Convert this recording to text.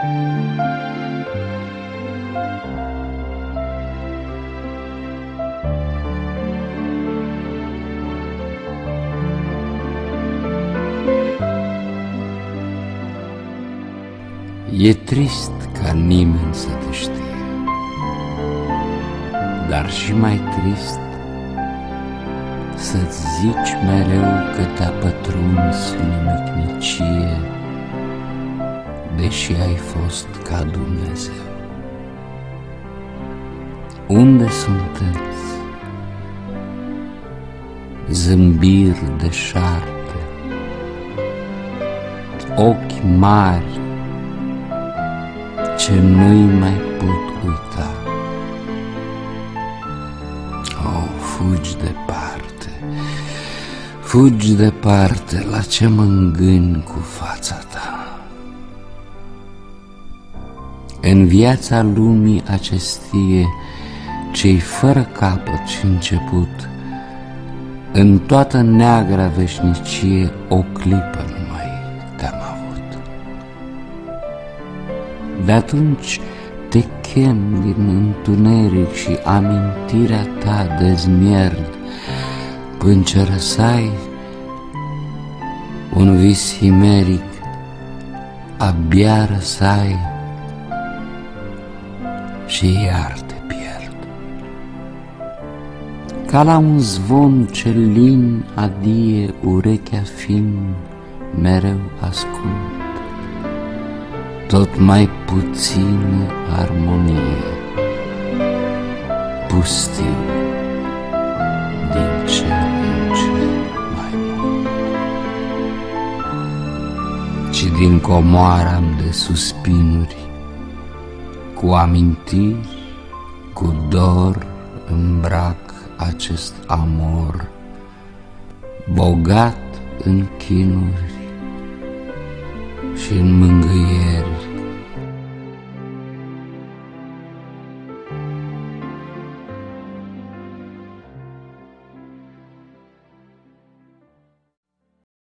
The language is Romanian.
E trist ca nimeni să te știe, dar și mai trist să-ți zici mereu că te-a pătruns nimicnicie deși ai fost ca Dumnezeu. Unde sunteți? Zâmbir de șarpe, ochi mari ce nu-i mai pot uita. Oh, fugi departe, fugi departe, la ce mă îngâni cu fața ta. În viața lumii acestie, cei fără capăt și început, în toată neagra veșnicie o clipă numai te-am avut. De atunci te chem din întuneric și amintirea ta dezmierd, până ce răsai un vis himeric, abia răsai și iar te pierd. Ca la un zvon ce lin adie urechea fin mereu ascult, tot mai puțină armonie, pustiu din ce în ce mai mult. Și din comoara de suspinuri, cu amintiri, cu dor îmbrac acest amor, bogat în chinuri și în mângâieri